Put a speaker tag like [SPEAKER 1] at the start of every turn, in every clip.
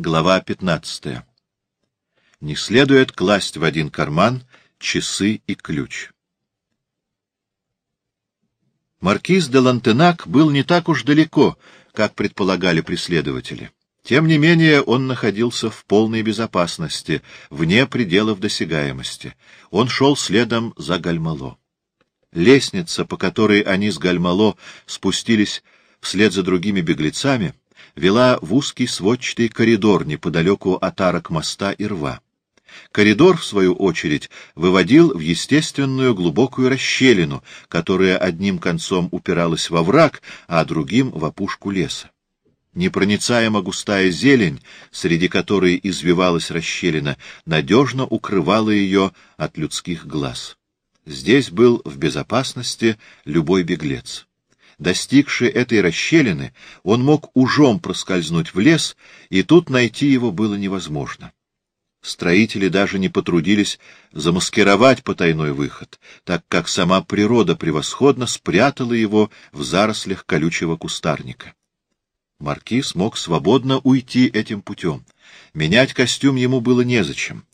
[SPEAKER 1] Глава 15. Не следует класть в один карман часы и ключ. Маркиз де Лантенак был не так уж далеко, как предполагали преследователи. Тем не менее он находился в полной безопасности, вне пределов досягаемости. Он шел следом за Гальмало. Лестница, по которой они с Гальмало спустились вслед за другими беглецами, вела в узкий сводчатый коридор неподалеку от арок моста и рва. Коридор, в свою очередь, выводил в естественную глубокую расщелину, которая одним концом упиралась во враг, а другим — в опушку леса. Непроницаемо густая зелень, среди которой извивалась расщелина, надежно укрывала ее от людских глаз. Здесь был в безопасности любой беглец. Достигший этой расщелины, он мог ужом проскользнуть в лес, и тут найти его было невозможно. Строители даже не потрудились замаскировать потайной выход, так как сама природа превосходно спрятала его в зарослях колючего кустарника. Маркиз мог свободно уйти этим путем. Менять костюм ему было незачем.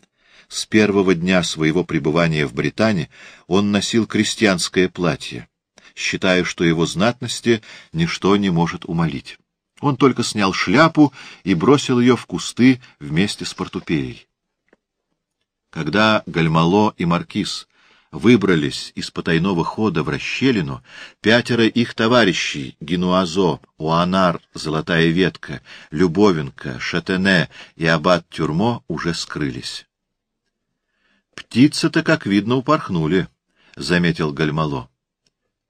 [SPEAKER 1] С первого дня своего пребывания в Британии он носил крестьянское платье считая, что его знатности ничто не может умолить. Он только снял шляпу и бросил ее в кусты вместе с портупеей. Когда Гальмало и Маркиз выбрались из потайного хода в расщелину, пятеро их товарищей — Генуазо, Уанар, Золотая Ветка, Любовенко, Шатене и Аббат Тюрмо уже скрылись. «Птицы-то, как видно, упорхнули», — заметил Гальмало. —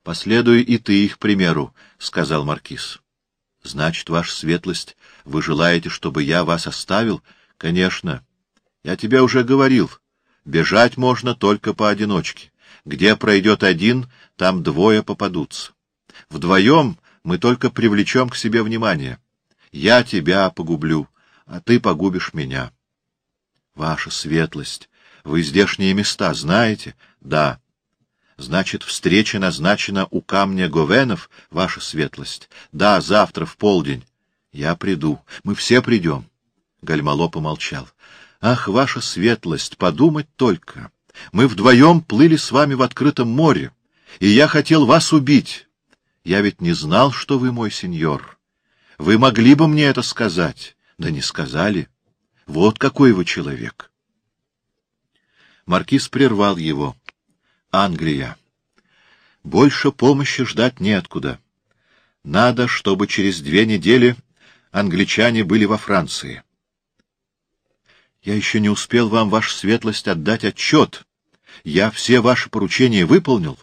[SPEAKER 1] Последуй и ты их примеру, — сказал маркиз. — Значит, ваша светлость, вы желаете, чтобы я вас оставил? — Конечно. Я тебе уже говорил. Бежать можно только поодиночке. Где пройдет один, там двое попадутся. Вдвоем мы только привлечем к себе внимание. Я тебя погублю, а ты погубишь меня. Ваша светлость, вы здешние места знаете? Да. Значит, встреча назначена у камня Говенов, ваша светлость. Да, завтра в полдень. Я приду. Мы все придем. Гальмало помолчал. Ах, ваша светлость, подумать только. Мы вдвоем плыли с вами в открытом море, и я хотел вас убить. Я ведь не знал, что вы мой сеньор. Вы могли бы мне это сказать, да не сказали. Вот какой вы человек. Маркиз прервал его. Англия. Больше помощи ждать неоткуда. Надо, чтобы через две недели англичане были во Франции. Я еще не успел вам, ваша светлость, отдать отчет. Я все ваши поручения выполнил.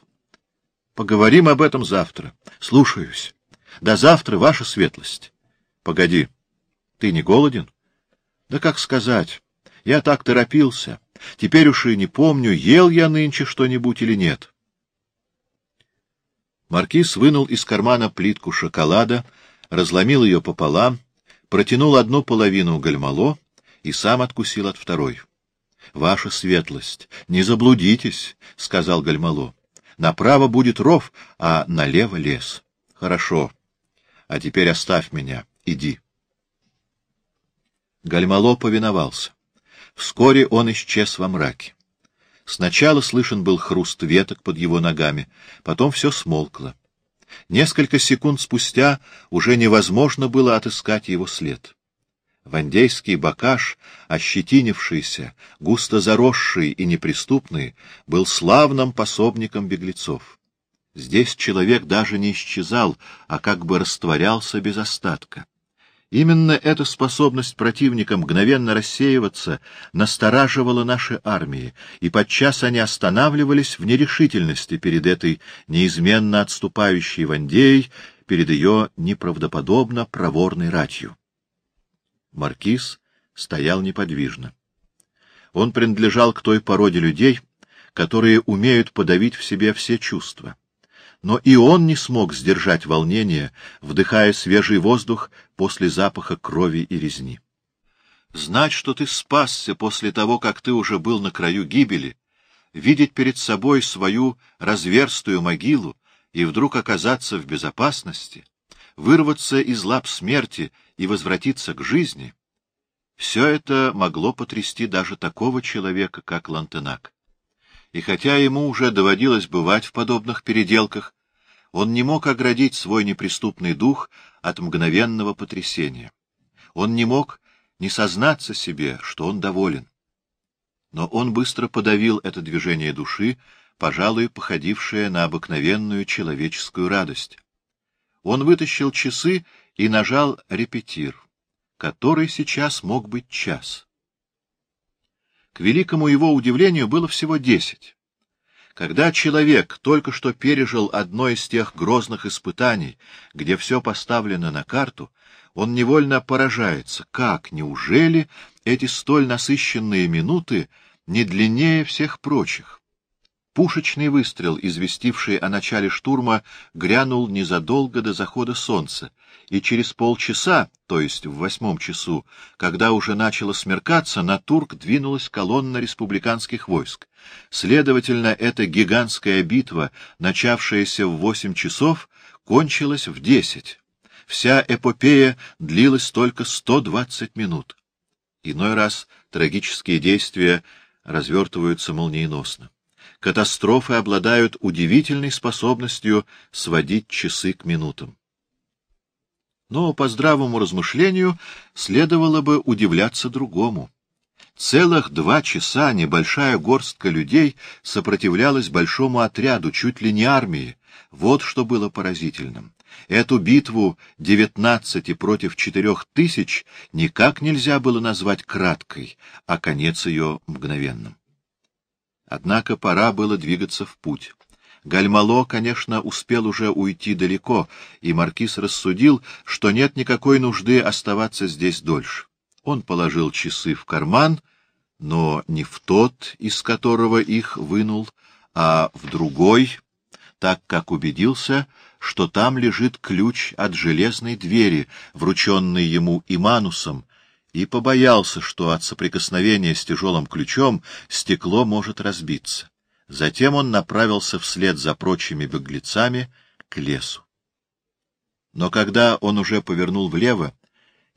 [SPEAKER 1] Поговорим об этом завтра. Слушаюсь. До завтра, ваша светлость. Погоди. Ты не голоден? Да как сказать. Я так торопился. Теперь уж и не помню, ел я нынче что-нибудь или нет. Маркиз вынул из кармана плитку шоколада, разломил ее пополам, протянул одну половину гальмало и сам откусил от второй. — Ваша светлость, не заблудитесь, — сказал гальмало. — Направо будет ров, а налево лес. — Хорошо. А теперь оставь меня. Иди. Гальмало повиновался. Вскоре он исчез во мраке. Сначала слышен был хруст веток под его ногами, потом все смолкло. Несколько секунд спустя уже невозможно было отыскать его след. Вандейский бакаш, ощетинившийся, густо заросший и неприступный, был славным пособником беглецов. Здесь человек даже не исчезал, а как бы растворялся без остатка. Именно эта способность противника мгновенно рассеиваться настораживала наши армии, и подчас они останавливались в нерешительности перед этой неизменно отступающей Вандеей, перед ее неправдоподобно проворной ратью. Маркиз стоял неподвижно. Он принадлежал к той породе людей, которые умеют подавить в себе все чувства но и он не смог сдержать волнение, вдыхая свежий воздух после запаха крови и резни. Знать, что ты спасся после того, как ты уже был на краю гибели, видеть перед собой свою разверстую могилу и вдруг оказаться в безопасности, вырваться из лап смерти и возвратиться к жизни — Все это могло потрясти даже такого человека, как Лантенак. И хотя ему уже доводилось бывать в подобных переделках, он не мог оградить свой неприступный дух от мгновенного потрясения. Он не мог не сознаться себе, что он доволен. Но он быстро подавил это движение души, пожалуй, походившее на обыкновенную человеческую радость. Он вытащил часы и нажал репетир, который сейчас мог быть час. К великому его удивлению было всего десять. Когда человек только что пережил одно из тех грозных испытаний, где все поставлено на карту, он невольно поражается, как, неужели эти столь насыщенные минуты не длиннее всех прочих? Пушечный выстрел, известивший о начале штурма, грянул незадолго до захода солнца, и через полчаса, то есть в восьмом часу, когда уже начало смеркаться, на Турк двинулась колонна республиканских войск. Следовательно, эта гигантская битва, начавшаяся в восемь часов, кончилась в десять. Вся эпопея длилась только сто двадцать минут. Иной раз трагические действия развертываются молниеносно. Катастрофы обладают удивительной способностью сводить часы к минутам. Но по здравому размышлению следовало бы удивляться другому. Целых два часа небольшая горстка людей сопротивлялась большому отряду, чуть ли не армии. Вот что было поразительным. Эту битву девятнадцати против четырех тысяч никак нельзя было назвать краткой, а конец ее мгновенным. Однако пора было двигаться в путь. Гальмало, конечно, успел уже уйти далеко, и маркиз рассудил, что нет никакой нужды оставаться здесь дольше. Он положил часы в карман, но не в тот, из которого их вынул, а в другой, так как убедился, что там лежит ключ от железной двери, врученный ему Иманусом, и побоялся, что от соприкосновения с тяжелым ключом стекло может разбиться. Затем он направился вслед за прочими беглецами к лесу. Но когда он уже повернул влево,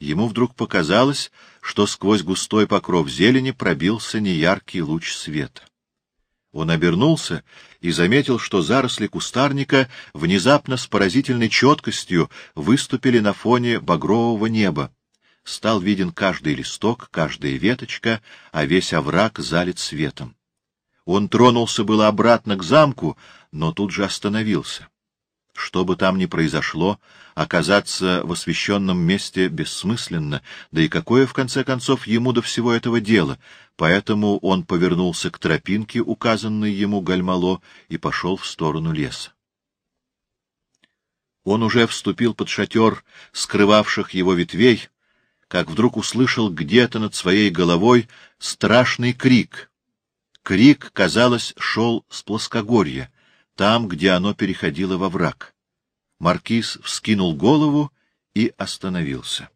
[SPEAKER 1] ему вдруг показалось, что сквозь густой покров зелени пробился неяркий луч света. Он обернулся и заметил, что заросли кустарника внезапно с поразительной четкостью выступили на фоне багрового неба. Стал виден каждый листок, каждая веточка, а весь овраг залит светом. Он тронулся было обратно к замку, но тут же остановился. Что бы там ни произошло, оказаться в освященном месте бессмысленно, да и какое, в конце концов, ему до всего этого дела, поэтому он повернулся к тропинке, указанной ему Гальмало, и пошел в сторону леса. Он уже вступил под шатер скрывавших его ветвей, как вдруг услышал где-то над своей головой страшный крик — Крик, казалось, шел с плоскогорья, там, где оно переходило во враг. Маркиз вскинул голову и остановился.